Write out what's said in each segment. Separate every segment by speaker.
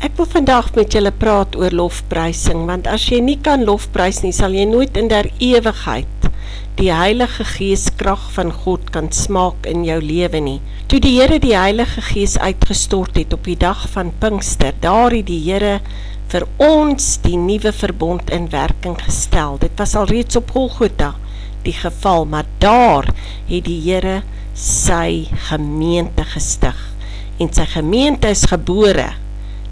Speaker 1: Ek wil vandag met julle praat oor lofprysing want as jy nie kan lofprys nie, sal jy nooit in der ewigheid die Heilige Gees krag van God kan smaak in jou lewe nie. Toe die Here die Heilige Gees uitgestort het op die dag van Pinkster, daar het die Here vir ons die nuwe verbond in werking gestel. Dit was al reeds op Golgotha die geval, maar daar het die Here sy gemeente gestig en sy gemeente is gebore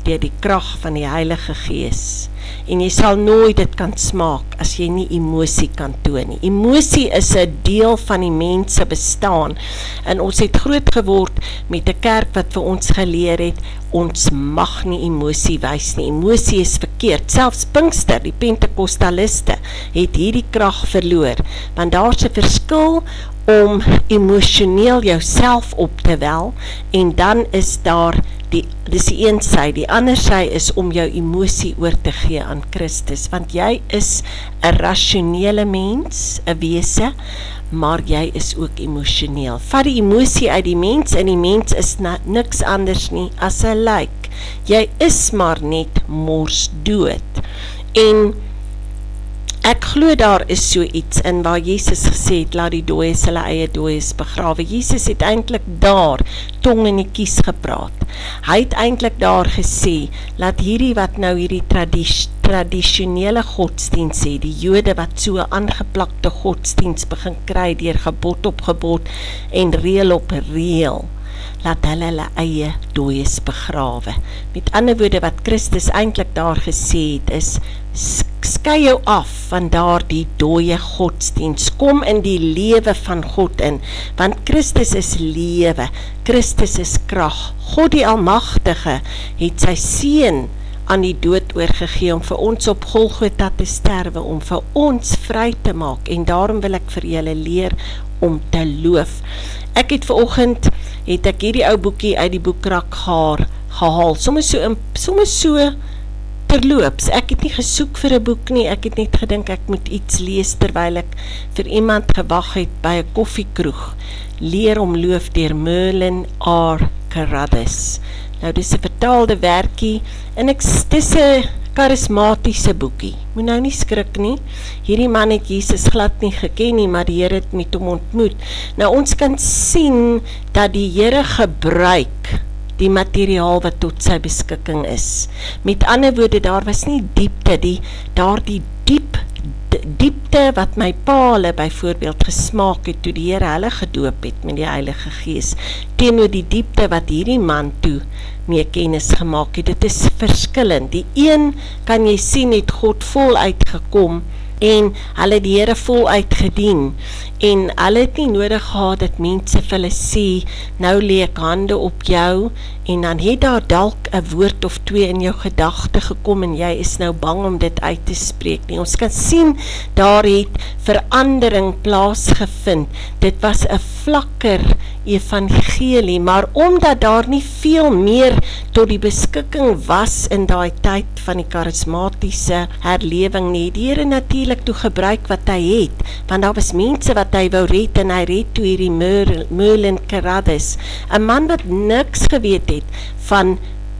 Speaker 1: deur die krag van die Heilige Gees. En jy sal nooit dit kan smaak as jy nie emosie kan toon nie. Emosie is 'n deel van die mens se bestaan. En ons het groot geword met 'n kerk wat vir ons geleer het ons mag nie emosie wys nie. Emosie is verkeerd. Selfs Pinkster, die Pentekostaliste, het hierdie krag verloor. Want daar's 'n verskil om emosioneel jouself op te wel en dan is daar die dis die een sy, die ander sy is om jou emosie oor te gee aan Christus, want jy is 'n rasionele mens, 'n wese, maar jy is ook emosioneel. Vat die emosie uit die mens en die mens is niks anders nie as 'n lijk. Jy is maar net mors dood. En Ek glo daar is so iets in waar Jesus gesê het laat die dooies hulle eie dooies begrawe. Jesus het eintlik daar tong in die kies gepraat. Hy het eintlik daar gesê laat hierdie wat nou hierdie tradisie tradisionele godsdienst sê, die jode wat so aangeplakte godsdienst begin kry deur gebod op gebod en reel op reel laat hulle hulle eie dooies begrawe. Met ander woorde wat Christus eintlik daar gesê het is skei jou af van daardie dooie godsdiens. Kom in die lewe van God in, want Christus is lewe. Christus is krag. God die Almagtige het sy seun aan die dood oorgegee om vir ons op Golgotha te sterwe om vir ons vry te maak en daarom wil ek vir julle leer om te loof. Ek het vanoggend het ek hierdie ou boekie uit die boekrak gehaal, gehaal. Sommige so sommige so terloops. Ek het nie gesoek vir 'n boek nie. Ek het net gedink ek moet iets lees terwyl ek vir iemand gewag het by 'n koffiekroeg. Leer om loof deur Merlin R. Carruthers. Nou dis 'n vertaalde werkie en ek dis 'n karismatiese boekie. Moet nou nie skrik nie. Hierdie man het Jesus glad nie geken nie, maar die Here het met hom ontmoet. Nou ons kan sien dat die Here gebruik die materiaal wat tot sy beskikking is. Met ander woorde, daar was nie diepte, die, daar die diep, diepte wat my paale byvoorbeeld gesmaak het, toe die Heer hulle gedoop het met die Heilige Gees, teenoor die diepte wat hierdie man toe mee kennis gemaakt het, dit is verskillend. Die een, kan jy sien, het God vol uitgekom, en hulle die Heere vol uitgedien, en hulle het nie nodig gehad dat mense vir hulle sê, nou leek hande op jou, en dan het daar dalk een woord of twee in jou gedachte gekom, en jy is nou bang om dit uit te spreek nie. Ons kan sien, daar het verandering plaasgevind, dit was een vlakker evangelie, maar omdat daar nie veel meer tot die beskikking was in die tyd van die charismatiese herleving nie, die Heere natuurlijk toe gebruik wat hy het, want daar was mense wat hy wou red, en hy red toe hierdie Merlin Caradis, een man wat niks geweet het van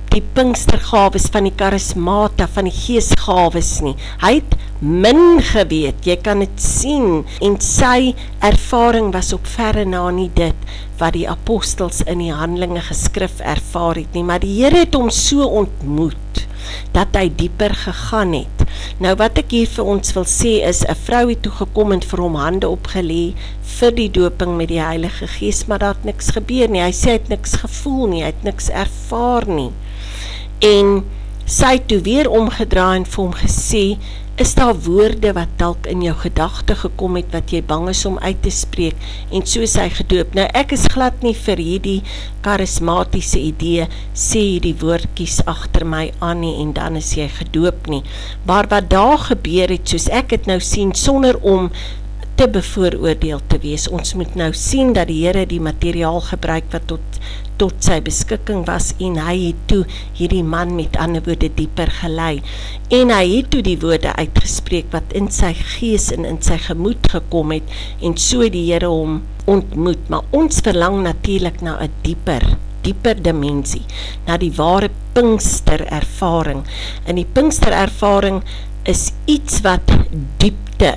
Speaker 1: die pinkstergaves, van die charismata, van die geestgaves nie. Hy het min geweet, jy kan het sien, en sy ervaring was op verre na nie dit, wat die apostels in die handelinge geskrif ervaar het nie, maar die Heer het hom so ontmoet, dat hy dieper gegaan het. Nou wat ek hier vir ons wil sê is, een vrou het toegekom en vir hom hande opgelee, vir die doping met die Heilige Geest, maar dat niks gebeur nie, hy sê hy het niks gevoel nie, hy het niks ervaar nie. En sy het toe weer omgedraai en vir hom gesê, is daar woorde wat dalk in jou gedachte gekom het, wat jy bang is om uit te spreek, en so is hy gedoop. Nou, ek is glad nie vir hierdie charismatiese idee, sê die woordkies achter my aan nie, en dan is jy gedoop nie. Maar wat daar gebeur het, soos ek het nou sien, sonder om te bevooroordeel te wees. Ons moet nou sien dat die Heere die materiaal gebruik wat tot, tot sy beskikking was en hy het toe hierdie man met ander woorde dieper gelei. En hy het toe die woorde uitgespreek wat in sy gees en in sy gemoed gekom het en so die Heere hom ontmoet. Maar ons verlang natuurlijk na een dieper dieper dimensie, na die ware Pinkster ervaring. En die Pinkster ervaring is iets wat diepte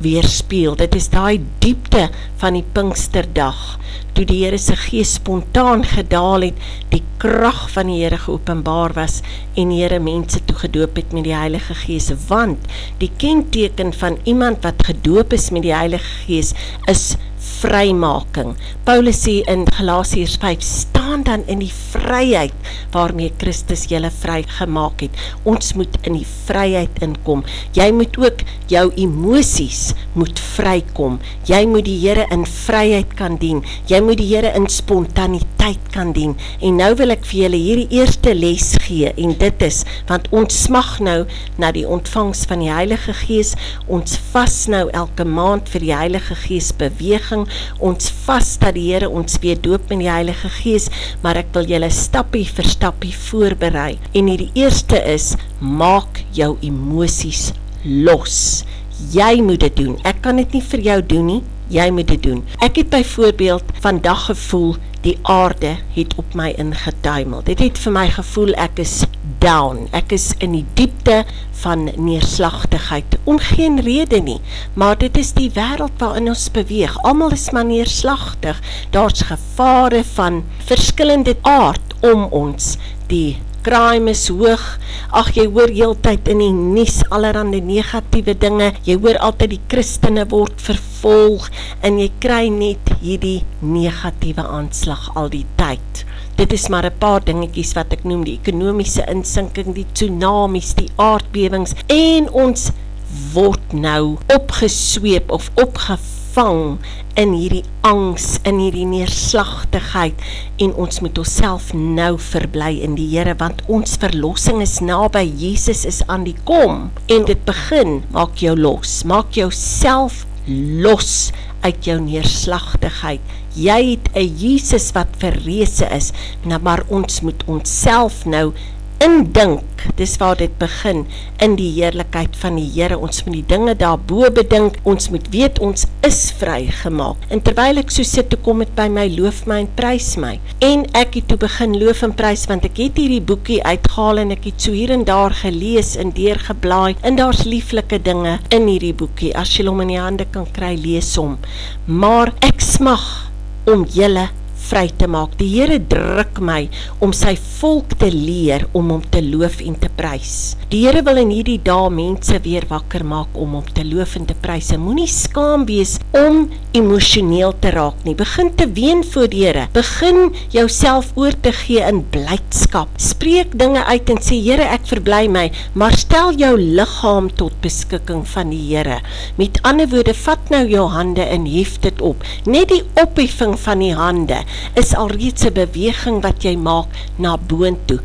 Speaker 1: weerspeel. Dit is daai diepte van die Pinksterdag toe die Here se gees spontaan gedaal het, die krag van die Here geopenbaar was en die Here mense toe gedoop het met die Heilige Gees, want die kenteken van iemand wat gedoop is met die Heilige Gees is vrymaking. Paulus sê in Galasiërs 5 staan dan in die vryheid waarmee Christus julle vrygemaak het. Ons moet in die vryheid inkom. Jy moet ook jou emosies moet vrykom. Jy moet die Here in vryheid kan dien. Jy moet die Here in spontaniteit kan dien. En nou wil ek vir julle hierdie eerste les gee en dit is want ons smag nou na die ontvangs van die Heilige Gees. Ons vas nou elke maand vir die Heilige Gees beweging. Ons vas dat die Here ons weer doop in die Heilige Gees, maar ek wil julle stappie vir stappie voorberei. En hierdie eerste is maak jou emosies los. Jy moet dit doen. Ek kan dit nie vir jou doen nie. Jy moet dit doen. Ek het byvoorbeeld vandag gevoel die aarde het op my ingetuimel. Dit het vir my gevoel ek is down. Ek is in die diepte van neerslagtigheid om geen rede nie, maar dit is die wêreld waarin ons beweeg. Almal is maar neerslagtig. Daar's gevare van verskillende aard om ons. Die crime is hoog. Ag jy hoor heeltyd in die nuus allerlei negatiewe dinge. Jy hoor altyd die Christene word vervolg en jy kry net hierdie negatiewe aanslag al die tyd. Dit is maar 'n paar dingetjies wat ek noem die ekonomiese insinking, die tsunamies, die aardbewings en ons word nou opgesweep of opgevang vang in hierdie angs, in hierdie neerslagtigheid en ons moet onsself nou verbly in die Here want ons verlossing is naby. Jesus is aan die kom en dit begin maak jou los. Maak jouself los uit jou neerslagtigheid. Jy het 'n Jesus wat verreese is, nou maar ons moet onsself nou indink, dis waar dit begin, in die heerlikheid van die Here. Ons moet die dinge daarbo bedink. Ons moet weet ons is vrygemaak. En terwyl ek so sit te kom met by my loof my en prys my. En ek het toe begin loof en prys want ek het hierdie boekie uitgehaal en ek het so hier en daar gelees en deurgeblaai. En daar's lieflike dinge in hierdie boekie. As jy hom in die hande kan kry, lees hom. Maar ek smag om julle vry te maak. Die Here druk my om sy volk te leer om hom te loof en te prys. Die Here wil in hierdie dae mense weer wakker maak om hom te loof en te prys. Moenie skaam wees om emosioneel te raak nie. Begin te ween voor die Here. Begin jouself oor te gee in blydskap. Spreek dinge uit en sê Here, ek verbly my, maar stel jou liggaam tot beskikking van die Here. Met ander woorde, vat nou jou hande en hef dit op. Net die opheffing van die hande is alreeds 'n beweging wat jy maak na boontoe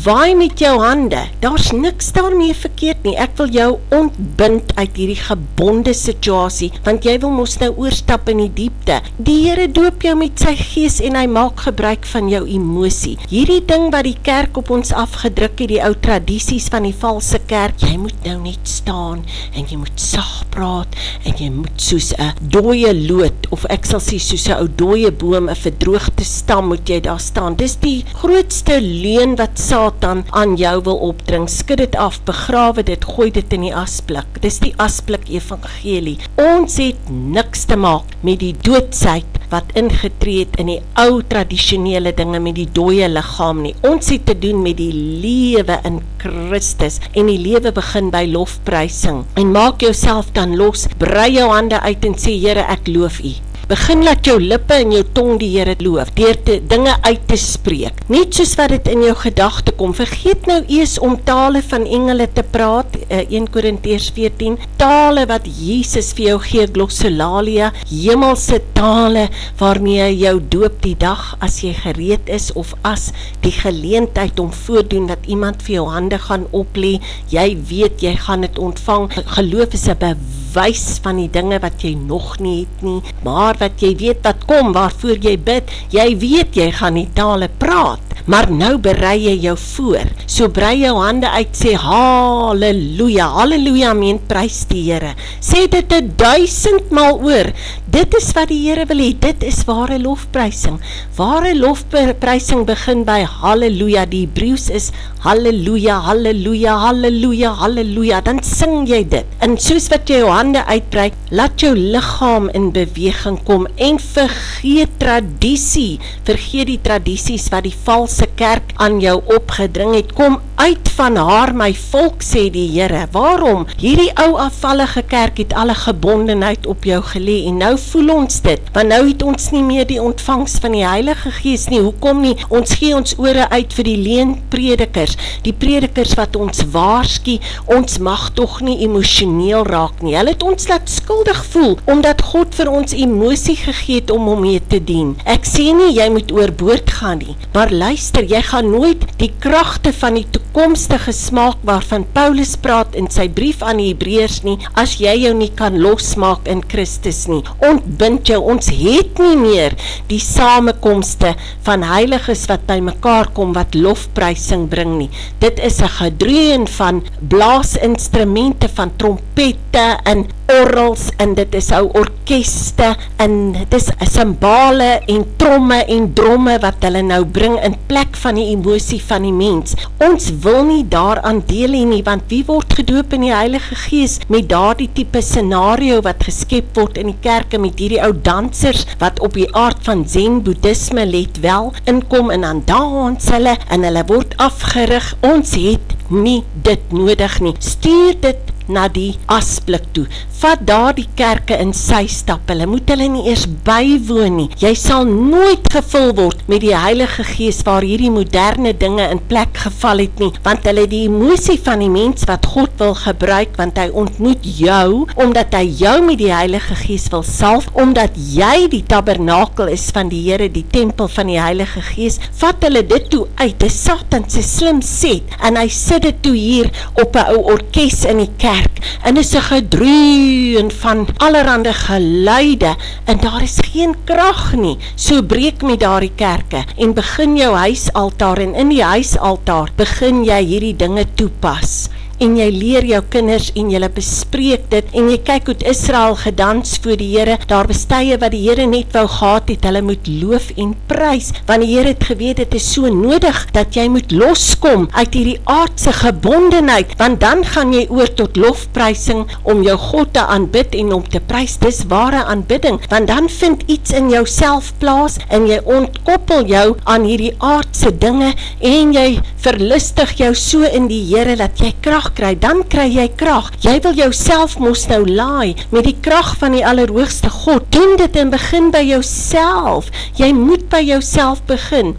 Speaker 1: waai met jou hande. Daar's niks daarmee verkeerd nie. Ek wil jou ontbind uit hierdie gebonde situasie, want jy wil mos nou oorstap in die diepte. Die Here doop jou met sy gees en hy maak gebruik van jou emosie. Hierdie ding wat die kerk op ons afgedruk het, die ou tradisies van die valse kerk, jy moet nou net staan en jy moet sag praat en jy moet soos 'n dooie loot of ek sal sê soos 'n ou dooie boom, 'n verdroogde stam moet jy daar staan. Dis die grootste leuen wat Satan aan jou wil opdring, skud dit af, begrawe dit, gooi dit in die asblik. Dis die asblik evangelie. Ons het niks te maak met die doodsheid wat ingetree het in die ou tradisionele dinge met die dooie liggaam nie. Ons het te doen met die lewe in Christus en die lewe begin by lofprysing. En maak jouself dan los, brei jou hande uit en sê Here, ek loof U. Begin laat jou lippe en jou tong die Here loof deur te dinge uit te spreek. Net soos wat dit in jou gedagte kom. Vergeet nou eers om tale van engele te praat. Uh, 1 Korintiërs 14. Tale wat Jesus vir jou gee, glossolalia, hemelse tale waarmee hy jou doop die dag as jy gereed is of as die geleentheid om voordoen dat iemand vir jou hande gaan oplê. Jy weet jy gaan dit ontvang. Geloof is 'n bewys van die dinge wat jy nog nie het nie, maar wat jy weet wat kom waarvoor jy bid, jy weet jy gaan die tale praat. Maar nou berei jy jou voor. So brei jou hande uit, sê haleluja. Haleluja, meen prys die Here. Sê dit 'n duisend maal oor. Dit is wat die Here wil hê. Dit is ware lofprysing. Ware lofprysing begin by haleluja. Die Hebreëus is haleluja, haleluja, haleluja, haleluja. Dan sing jy dit. En soos wat jy jou hande uitbrei, laat jou liggaam in beweging kom en vergeet tradisie. Vergeet die tradisies wat die valse kerk aan jou opgedring het. Kom uit van haar my volk sê die Here. Waarom? Hierdie ou afvallige kerk het alle gebondenheid op jou gelê en nou voel ons dit. Want nou het ons nie meer die ontvangs van die Heilige Gees nie. Hoekom nie? Ons gee ons ore uit vir die leenpredikers, die predikers wat ons waarsku, ons mag tog nie emosioneel raak nie. Hulle het ons laat skuldig voel omdat God vir ons emosie gegee het om hom mee te dien. Ek sê nie jy moet oorboord gaan nie, maar luister, jy gaan nooit die kragte van die toekomstige smaak waarvan Paulus praat in sy brief aan die Hebreërs nie, as jy jou nie kan losmaak in Christus nie. Ontbind jou, ons het nie meer die samekomste van heiliges wat by mekaar kom wat lofprysing bring nie. Dit is 'n gedreun van blaasinstrumente van trompette en orrels en dit is ou orkeste en dit is simbale en tromme en dromme wat hulle nou bring in plek van die emosie van die mens. Ons wil nie daaraan deel hê nie want wie word gedoop in die Heilige Gees met daardie tipe scenario wat geskep word in die kerke met hierdie ou dansers wat op die aard van Zen Boeddhisme let wel inkom en dan dans hulle en hulle word afgerig. Ons het nie dit nodig nie. Stuur dit na die asblik toe. Vat daar die kerke in sy stap. Hulle moet hulle nie eers bywoon nie. Jy sal nooit gevul word met die Heilige Gees waar hierdie moderne dinge in plek geval het nie, want hulle die emosie van die mens wat God wil gebruik want hy ontmoet jou omdat hy jou met die Heilige Gees wil salf, omdat jy die tabernakel is van die Here, die tempel van die Heilige Gees. Vat hulle dit toe uit. Dis Satan se slim set en hy sit dit toe hier op 'n ou orkes in die kerk kerk en is 'n gedreun van allerlei geluide en daar is geen krag nie. So breek met daardie kerke en begin jou huisaltaar en in die huisaltaar begin jy hierdie dinge toepas en jy leer jou kinders en jy bespreek dit en jy kyk hoe Israel gedans voor die Here. Daar bestye wat die Here net wou gehad het. Hulle moet loof en prys want die Here het geweet dit is so nodig dat jy moet loskom uit hierdie aardse gebondenheid want dan gaan jy oor tot lofprysing om jou God te aanbid en om te prys. Dis ware aanbidding want dan vind iets in jouself plaas en jy ontkoppel jou aan hierdie aardse dinge en jy verlustig jou so in die Here dat jy krag kry, dan kry jy krag. Jy wil jouself mos nou laai met die krag van die Allerhoogste God. Doen dit en begin by jouself. Jy moet by jouself begin.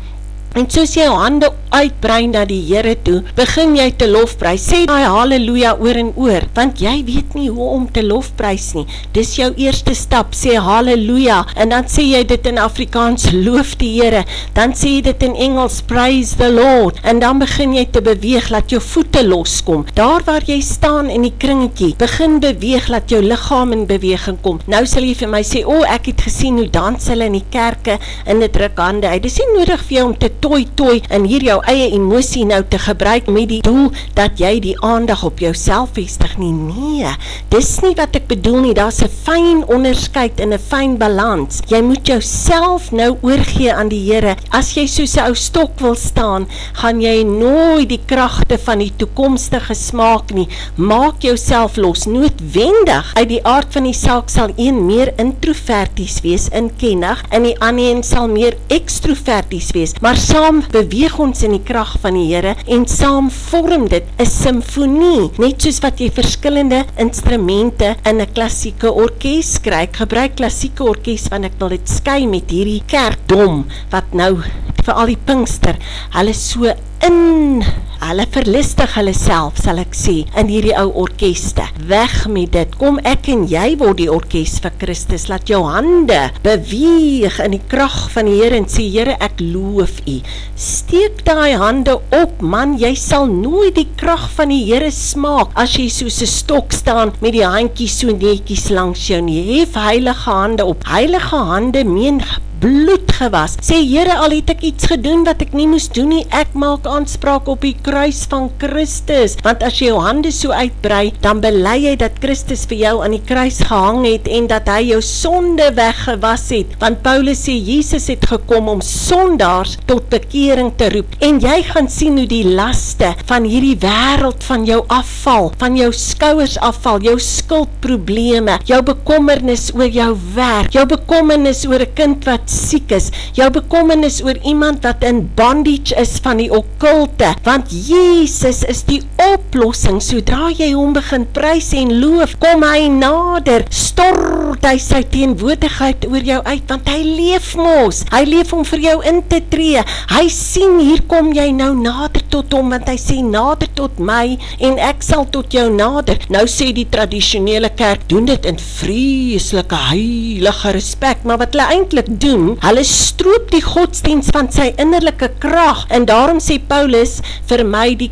Speaker 1: En soos jy jou hande uitbrei na die Here toe, begin jy te lofprys. Sê daai haleluja oor en oor, want jy weet nie hoe om te lofprys nie. Dis jou eerste stap, sê haleluja en dan sê jy dit in Afrikaans loof die Here. Dan sê jy dit in Engels praise the Lord en dan begin jy te beweeg, laat jou voete loskom. Daar waar jy staan in die kringetjie, begin beweeg, laat jou liggaam in beweging kom. Nou sal jy vir my sê, "O, oh, ek het gesien hoe dans hulle in die kerke in dit ruk hande uit." Dis nie nodig vir jou om te toi toi en hier jou eie emosie nou te gebruik met die doel dat jy die aandag op jouself vestig nie. Nee, dis nie wat ek bedoel nie. Daar's 'n fyn onderskeid en 'n fyn balans. Jy moet jouself nou oorgee aan die Here. As jy soos 'n ou stok wil staan, gaan jy nooit die kragte van die toekomstige smaak nie. Maak jouself los. Noodwendig uit die aard van die saak sal een meer introverties wees, inkennig, en die ander een sal meer ekstroverties wees. Maar saam beweeg ons in die krag van die Here en saam vorm dit 'n simfonie, net soos wat jy verskillende instrumente in 'n klassieke orkes kry. Ek gebruik klassieke orkes want ek wil dit skei met hierdie kerkdom wat nou vir al die Pinkster, hulle so in hulle verlustig hulle self sal ek sê in hierdie ou orkeste. Weg met dit. Kom ek en jy word die orkes vir Christus. Laat jou hande beweeg in die krag van die Here en sê Here ek loof u. Steek daai hande op man. Jy sal nooit die krag van die Here smaak as jy so 'n stok staan met die handjies so netjies langs jou nie hef heilige hande op. Heilige hande meen bloed weggewas. Sê Here, al het ek iets gedoen wat ek nie moes doen nie, ek maak aanspraak op die kruis van Christus. Want as jy jou hande so uitbrei, dan bely jy dat Christus vir jou aan die kruis gehang het en dat hy jou sonde weggewas het. Want Paulus sê Jesus het gekom om sondaars tot bekering te roep. En jy gaan sien hoe die laste van hierdie wêreld van jou afval, van jou skouers afval, jou skuldprobleme, jou bekommernis oor jou werk, jou bekommernis oor 'n kind wat siek is, jou bekommernis oor iemand wat in bondage is van die okkulte, want Jesus is die oplossing. Sodra jy hom begin prys en loof, kom hy nader. Stort hy sy teenwoordigheid oor jou uit want hy leef mos. Hy leef om vir jou in te tree. Hy sien hier kom jy nou nader tot hom want hy sê nader tot my en ek sal tot jou nader. Nou sê die tradisionele kerk doen dit in vreeslike heilige respek, maar wat hulle eintlik doen, hulle stroop die godsdiens van sy innerlike krag en daarom sê Paulus vir my die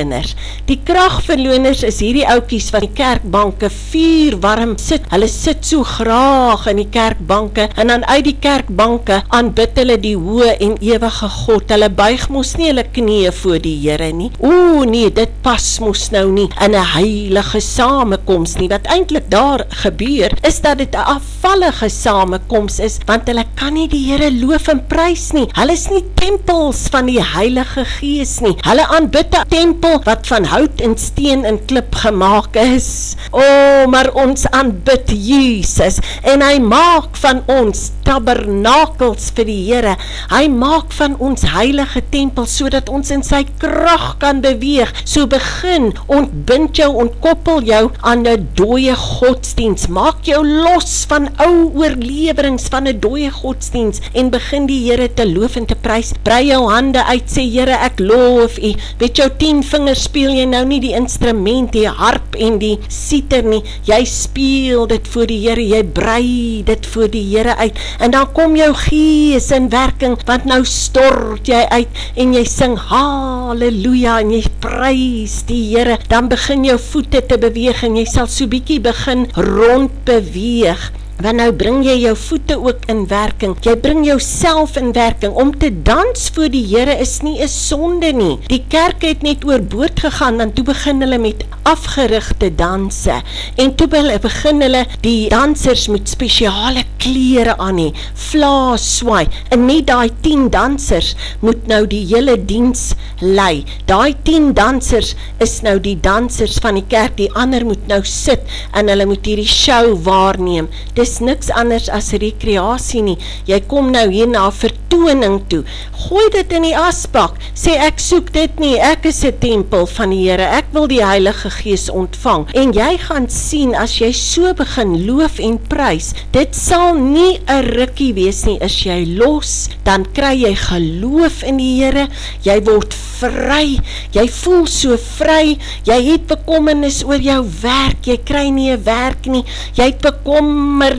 Speaker 1: kragverloners. Die kragverloners is hierdie ouetjies wat die kerkbanke vuur warm sit. Hulle sit so graag in die kerkbanke en dan uit die kerkbanke aanbid hulle die hoë en ewige God. Hulle buig mos nie hulle knieë voor die Here nie. Ooh nee, dit pas mos nou nie in 'n heilige samekoms nie. Wat eintlik daar gebeur is dat dit 'n afvallige samekoms is want hulle kan nie die Here loof en prys nie. Hulle is nie tempels van die Heilige Gees nie. Hulle aanbid 'n tempel wat van hout en steen en klip gemaak is. O, oh, maar ons aanbid Jesus en hy maak van ons tabernakels vir die Here. Hy maak van ons heilige tempel sodat ons in sy krag kan beweeg. So begin ontbind jou, ontkoppel jou aan 'n dooie godsdiens. Maak jou los van ou oorleweringe van 'n dooie godsdiens en begin die Here te loof en te prys. Brei jou hande uit, sê Here, ek loof U. Met jou 10 vingers speel jy nou nie die instrument, die harp en die siter nie. Jy speel dit voor die Here, jy brei dit voor die Here uit. En dan kom jou gees in werking, want nou stort jy uit en jy sing haleluja en jy prys die Here, dan begin jou voete te beweeg en jy sal so bietjie begin rond beweeg. Want nou bring jy jou voete ook in werking. Jy bring jouself in werking om te dans voor die Here is nie 'n sonde nie. Die kerk het net oorboord gegaan dan toe begin hulle met afgerigte danse en toe begin hulle die dansers met spesiale klere aan hê, vlaas swaai. En net daai 10 dansers moet nou die hele diens lei. Daai 10 dansers is nou die dansers van die kerk. Die ander moet nou sit en hulle moet hierdie show waarneem. Dis is niks anders as rekreasie nie. Jy kom nou hier na vertoning toe. Gooi dit in die asbak. Sê ek soek dit nie. Ek is 'n tempel van die Here. Ek wil die Heilige Gees ontvang. En jy gaan sien as jy so begin loof en prys, dit sal nie 'n rukkie wees nie as jy los, dan kry jy geloof in die Here. Jy word vry. Jy voel so vry. Jy het bekommernis oor jou werk. Jy kry nie 'n werk nie. Jy het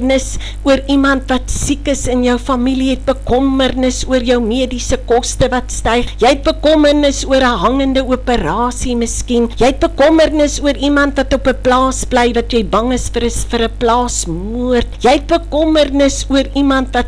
Speaker 1: bekommernis oor iemand wat siek is in jou familie. Jy het bekommernis oor jou mediese koste wat styg. Jy het bekommernis oor 'n hangende operasie miskien. Jy het bekommernis oor iemand wat op 'n plaas bly wat jy bang is vir is vir 'n plaasmoord. Jy het bekommernis oor iemand wat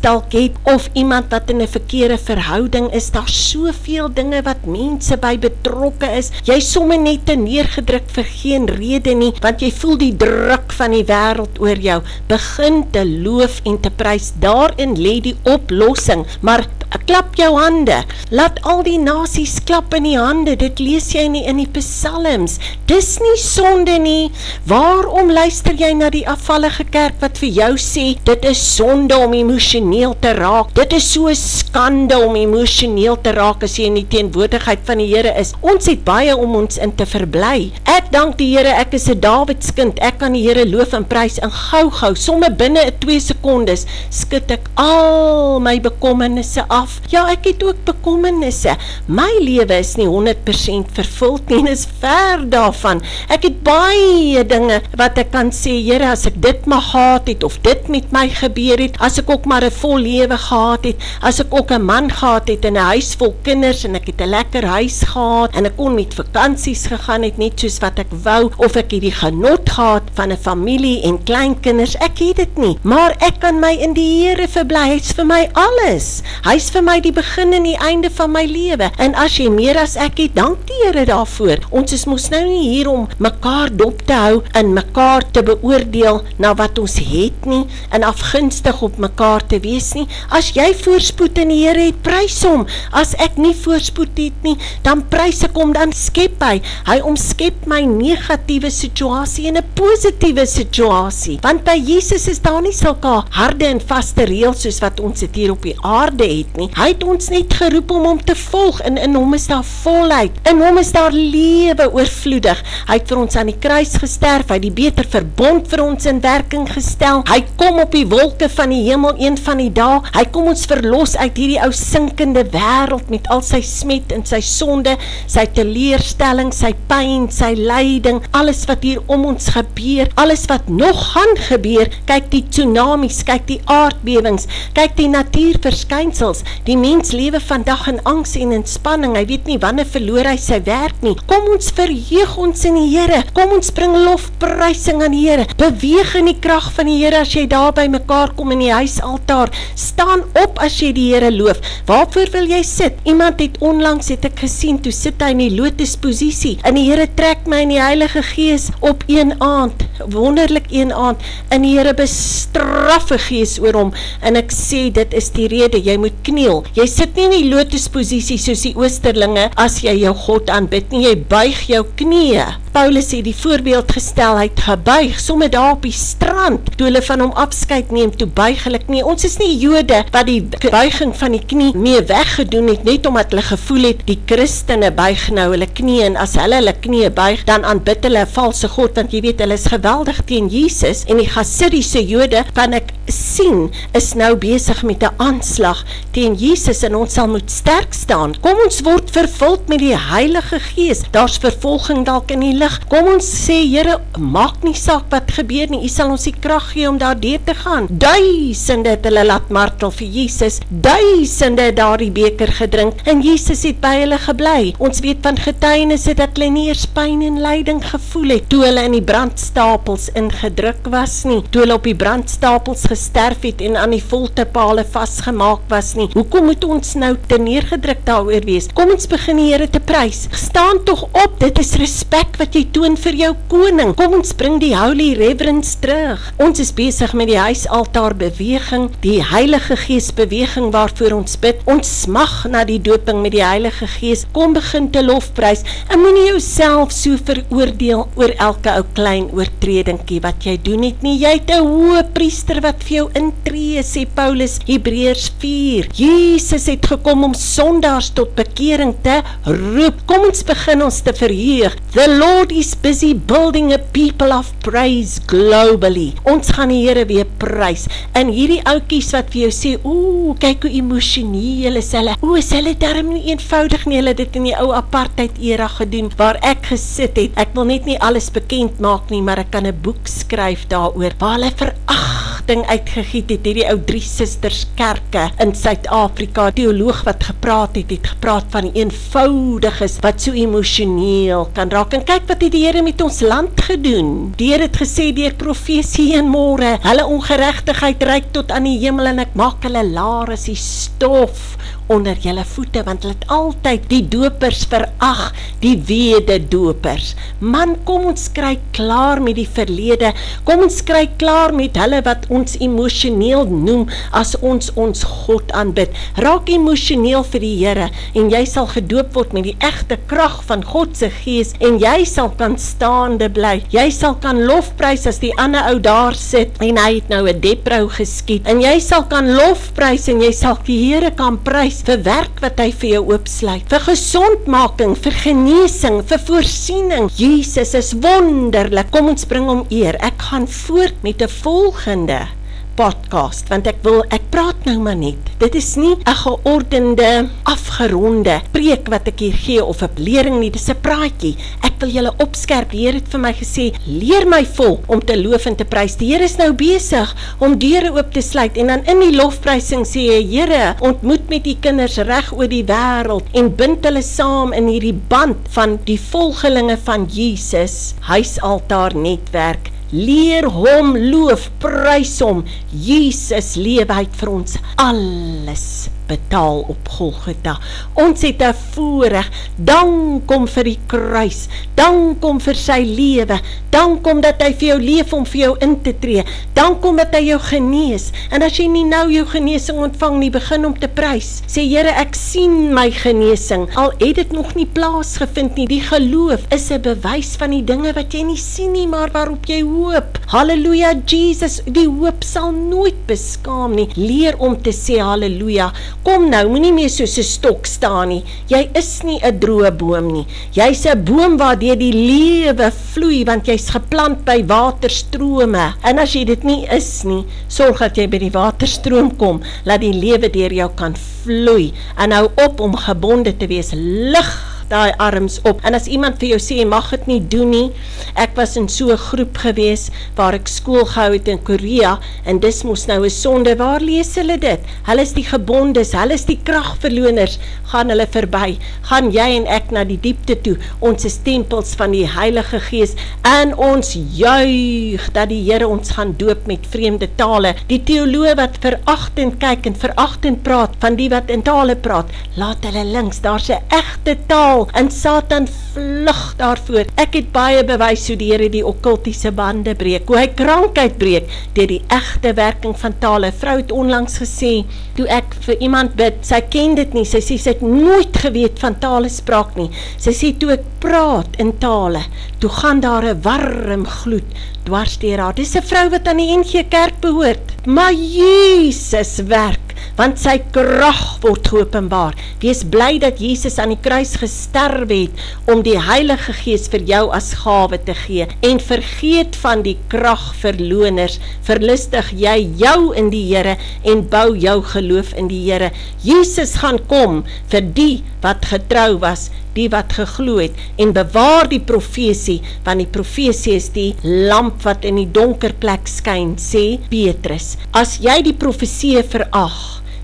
Speaker 1: dalk het of iemand wat in 'n verkeerde verhouding is. Daar's soveel dinge wat mense by betrokke is. Jy somme net te neergedruk vir geen rede nie, want jy voel die druk van die wêreld oor jou. Begin te loof en te prys. Daarin lê die oplossing. Maar klap jou hande. Laat al die nasies klap in die hande. Dit lees jy nie in die psalms. Dis nie sonde nie. Waarom luister jy na die afvallige kerk wat vir jou sê dit is sonde om emosioneel te raak? Dit is so skande om emosioneel te raak as jy in die teenwoordigheid van die Here is. Ons het baie om ons in te verbly. Ek dank die Here, ek is 'n Dawidskind. Ek kan die Here loof en prys in gou-gou, somme binne 'n 2 sekondes skud ek al my bekommernisse af. Ja, ek het ook bekommernisse. My lewe is nie 100% vervuld nie. Is ver daarvan. Ek het baie dinge wat ek kan sê, Here, as ek dit maar gehad het of dit met my gebeur het, as ek ook maar 'n vol lewe gehad het, as ek ook 'n man gehad het en 'n huis vol kinders en ek het 'n lekker huis gehad en ek kon met vakansies gegaan het net soos wat ek wou of ek het die genot gehad van 'n familie en kleinkinders. Ek het dit nie, maar ek kan my in die Here verbly. Hy's vir my alles. Hy's vir my die begin en die einde van my lewe. En as jy meer as ek het, dank die Here daarvoor. Ons is mos nou nie hier om mekaar dop te hou en mekaar te beoordeel na wat ons het nie en afgunstig op mekaar te wees nie. As jy voorspoed in die Here het, prys hom. As ek nie voorspoed het nie, dan prys ek hom, dan skep hy. Hy omskep my negatiewe situasie in 'n positiewe situasie. Want by Jesus is daar nie sulke harde en vaste reëls soos wat ons dit hier op die aarde het nie. Hy het ons net geroep om hom te volg en in hom is daar volheid. In hom is daar lewe oorvloedig. Hy het vir ons aan die kruis gesterf, hy het die beter verbond vir ons in werking gestel. Hy kom op die wolke van die hemel een van die dae. Hy kom ons verlos uit hierdie ou sinkende wêreld met al sy smet en sy sonde, sy teleurstelling, sy pyn, sy lyding, alles wat hier om ons gebeur, alles wat nog gaan gebeur. Kyk die tsunamies, kyk die aardbewings, kyk die natuurverskynsels. Die mens lewe vandag in angs en in spanning. Hy weet nie wanneer verloor hy sy werk nie. Kom ons verheug ons in die Here. Kom ons bring lofprysing aan die Here. Beweeg in die krag van die Here as jy daar by mekaar kom in die huisaltaar. Staan op as jy die Here loof. Waarvoor wil jy sit? Iemand het onlangs het ek gesien toe sit hy in die lotusposisie. En die Here trek my in die Heilige Gees op een aand, wonderlik een aand, in die Here bestraffe gees oor hom en ek sê dit is die rede jy moet kniel. Jy sit nie in die lotusposisie soos die oosterlinge as jy jou God aanbid nie. Jy buig jou knieë. Paulus het die voorbeeld gestel, hy het gebuig sommer daar op die strand toe hulle van hom afskeid neem, toe buig hulle knie. Ons is nie Jode wat die buiging van die knie mee weggedoen het net omdat hulle gevoel het die Christene buig nou hulle knie en as hulle hulle knie buig, dan aanbid hulle valse god want jy weet hulle is geweldig teen Jesus en die Hasidiese Jode kan ek sien is nou besig met 'n aanslag teen Jesus en ons sal moet sterk staan. Kom ons word vervuld met die Heilige Gees. Daar's vervolging dalk in die lig. Kom ons sê Here, maak nie saak wat gebeur nie. U sal ons die krag gee om daardeur te gaan. Duisende het hulle laat martel vir Jesus. Duisende het daardie beker gedrink en Jesus het by hulle gebly. Ons weet van getuienisse dat hulle nie eers pyn en lyding gevoel het toe hulle in die brandstapels ingedruk was nie. Toe hulle op die brandstapels gesterf het en aan die folterpale vasgemaak was nie. Hoekom moet ons nou te neergedruk daaroor wees? Kom ons begin die Here te prys. Staan tog op. Dit is respek wat jy toon vir jou koning. Kom ons bring die holy reverence terug. Ons is besig met die huisaltaar beweging, die Heilige Gees beweging waarvoor ons bid. Ons smag na die doping met die Heilige Gees. Kom begin te lofprys en moenie jouself so veroordeel oor elke ou klein oortredingkie wat jy doen het nie. Jy het 'n hoë priester wat vir jou intree, sê Paulus Hebreërs 4. Jesus het gekom om sondaars tot bekering te roep. Kom ons begin ons te verheug. The Lord is busy building a people of praise globally. Ons gaan die Here weer prys. En hierdie ouetjies wat vir jou sê, "Ooh, kyk hoe emosioneel is hulle." Ooh, is hulle darm nie eenvoudig nie. Hulle het dit in die ou apartheid era gedoen waar ek gesit het. Ek wil net nie alles bekend maak nie, maar ek kan 'n boek skryf daaroor waar hulle veragting uitgegiet het hierdie ou drie susters kerke in Suid-Afrika. Teoloog wat gepraat het, het gepraat van die eenvoudiges wat so emosioneel kan raak. En kyk wat het die Here met ons land gedoen. Die Here het gesê deur profesie en môre, hulle ongeregtigheid reik tot aan die hemel en ek maak hulle laar as die stof onder julle voete want hulle het altyd die dopers verag, die wededopers. Man, kom ons kry klaar met die verlede. Kom ons kry klaar met hulle wat ons emosioneel noem as ons ons God aanbid. Raak emosioneel vir die Here en jy sal gedoop word met die egte krag van God se Gees en jy sal kan staande bly. Jy sal kan lofprys as die ander ou daar sit en hy het nou 'n deprou geskiet. En jy sal kan lofprys en jy sal die Here kan prys vir werk wat hy vir jou oopsluit, vir gesondmaking, vir genesing, vir voorsiening. Jesus is wonderlik. Kom ons bring hom eer. Ek gaan voort met 'n volgende podcast want ek wil ek praat nou maar net. Dit is nie 'n geordende, afgeronde preek wat ek hier gee of 'n lering nie, dis 'n praatjie. Ek wil julle opskerp. Die Here het vir my gesê, "Leer my vol om te loof en te prys." Die Here is nou besig om deure oop te sluit en dan in die lofprysing sê hy, "Here, ontmoet met u kinders reg oor die wêreld en bind hulle saam in hierdie band van die volgelinge van Jesus, huisaltaar netwerk." Leer hom loof, prys hom. Jesus lewe uit vir ons alles betaal op Golgotha. Ons het 'n voorreg. Dank kom vir die kruis. Dank kom vir sy lewe. Dank kom dat hy vir jou leef om vir jou in te tree. Dank kom dat hy jou genees. En as jy nie nou jou genesing ontvang nie, begin om te prys. Sê Here, ek sien my genesing. Al het dit nog nie plaasgevind nie. Die geloof is 'n bewys van die dinge wat jy nie sien nie, maar waarop jy hoop. Halleluja, Jesus, die hoop sal nooit beskaam nie. Leer om te sê haleluja. Kom nou, moenie meer soos 'n stok staan nie. Jy is nie 'n droë boom nie. Jy's 'n boom waardeur die lewe vloei want jy's geplant by waterstrome. En as jy dit nie is nie, sorg dat jy by die waterstroom kom, laat die lewe deur jou kan vloei. En hou op om gebonde te wees. Lig daai arms op. En as iemand vir jou sê jy mag dit nie doen nie. Ek was in so 'n groep gewees waar ek skool gehou het in Korea en dis mos nou 'n sonde. Waar lees hulle dit? Hulle is die gebondes, hulle is die kragverloners. Gaan hulle verby. Gaan jy en ek na die diepte toe. Ons is tempels van die Heilige Gees en ons juig dat die Here ons gaan doop met vreemde tale. Die teoloë wat veragtend kyk en veragtend praat van die wat in tale praat, laat hulle links. Daar's 'n egte taal val en Satan vlug daarvoor. Ek het baie bewys hoe die Here die okkultiese bande breek, hoe hy krankheid breek deur die egte werking van tale. Vrou het onlangs gesê, toe ek vir iemand bid, sy ken dit nie. Sy sê sy het nooit geweet van tale spraak nie. Sy sê toe ek praat in tale, toe gaan daar 'n warm gloed dwars deur haar. Dis 'n vrou wat aan die NG Kerk behoort. Maar Jesus werk want sy krag word geopenbaar. Wees bly dat Jesus aan die kruis gesterf het om die Heilige Gees vir jou as gawe te gee en vergeet van die kragverloners. Verlustig jy jou in die Here en bou jou geloof in die Here. Jesus gaan kom vir die wat getrou was, die wat geglo het en bewaar die profesie want die profesie is die lamp wat in die donker plek skyn sê Petrus as jy die profesie verag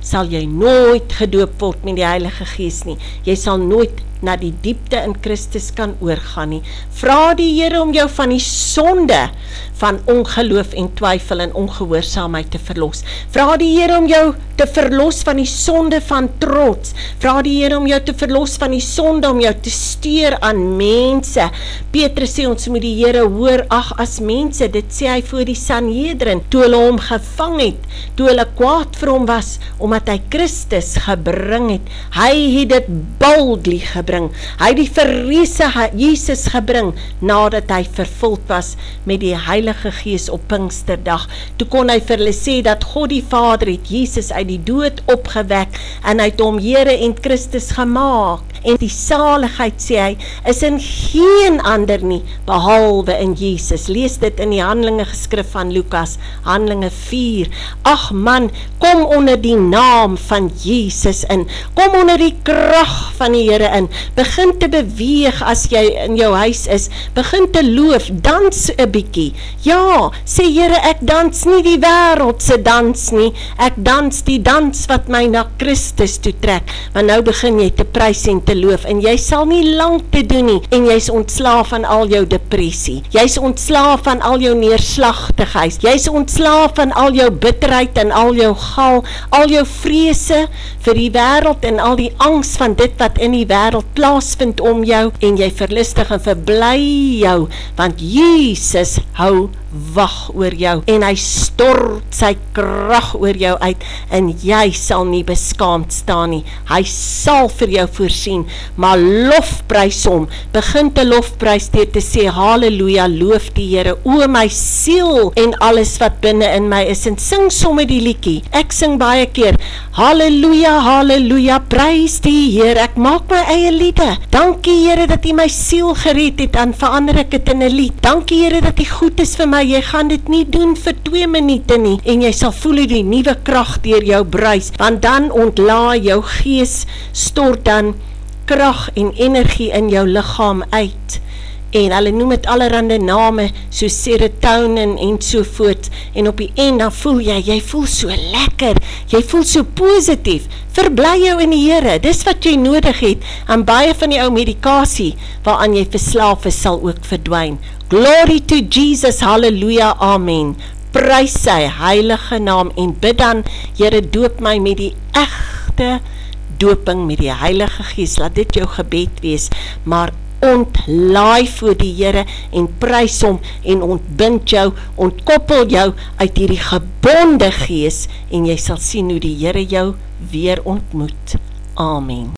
Speaker 1: sal jy nooit gedoop word met die Heilige Gees nie. Jy sal nooit na die diepte in Christus kan oorgaan nie. Vra die Here om jou van die sonde van ongeloof en twyfel en ongehoorsaamheid te verlos. Vra die Here om jou te verlos van die sonde van trots. Vra die Here om jou te verlos van die sonde om jou te steur aan mense. Petrus sê ons moet die Here hoor ag as mense. Dit sê hy voor die Sanhedrin toe hulle hom gevang het, toe hulle kwaad vir hom was omdat hy Christus gebring het. Hy het dit boldly gebring. Hy het die verreese Jesus gebring nadat hy vervuld was met die Heilige Gees op Pinksterdag. Toe kon hy vir hulle sê dat God die Vader het Jesus uit die dood opgewek en hy het hom Here en Christus gemaak. En die saligheid sê hy is in geen ander nie behalwe in Jesus. Lees dit in die Handelinge geskrif van Lukas, Handelinge 4. Ag man, kom onder die naam van Jesus in. Kom onder die krag van die Here in. Begin te beweeg as jy in jou huis is. Begin te loof, dans 'n bietjie. Ja, sê Here, ek dans nie die wêreld se dans nie. Ek dans die dans wat my na Christus toe trek. Want nou begin jy te prys en te loof en jy sal nie lank te doen nie en jy's ontslaaf van al jou depressie. Jy's ontslaaf van al jou neerslagtigheid. Jy's ontslaaf van al jou bitterheid en al jou gal, al jou vrese vir die wêreld en al die angs van dit wat in die wêreld plaasvind om jou en jy verlustig en verbly jou want Jesus hou wag oor jou en hy stort sy krag oor jou uit en jy sal nie beskaamd staan nie. Hy sal vir jou voorsien, maar lofprys hom. Begin te lofprys deur te sê haleluja, loof die Here o my siel en alles wat binne in my is en sing sommer die liedjie. Ek sing baie keer haleluja, haleluja, prys die Here. Ek maak my eie liede. Dankie Here dat U my siel gered het en verander ek dit in 'n lied. Dankie Here dat U goed is vir my jy gaan dit nie doen vir 2 minute nie en jy sal voel die nuwe krag deur jou bruis, want dan ontlaai jou gees stort dan krag en energie in jou liggaam uit. En hulle noem dit allerhande name so serotonin en so voort. En op die end dan voel jy, jy voel so lekker, jy voel so positief, verblij jou in die Heere, dis wat jy nodig het. En baie van die ou medikasie waaraan jy verslaaf is sal ook verdwijn. Glory to Jesus, halleluja, amen. Prijs sy heilige naam en bid dan, Heere doop my met die echte doping met die heilige geest, laat dit jou gebed wees, maar ontlaai voor die Heere en prijs om en ontbind jou, ontkoppel jou uit hierdie gebonde gees en jy sal sien hoe die Heere jou weer ontmoet. Amen.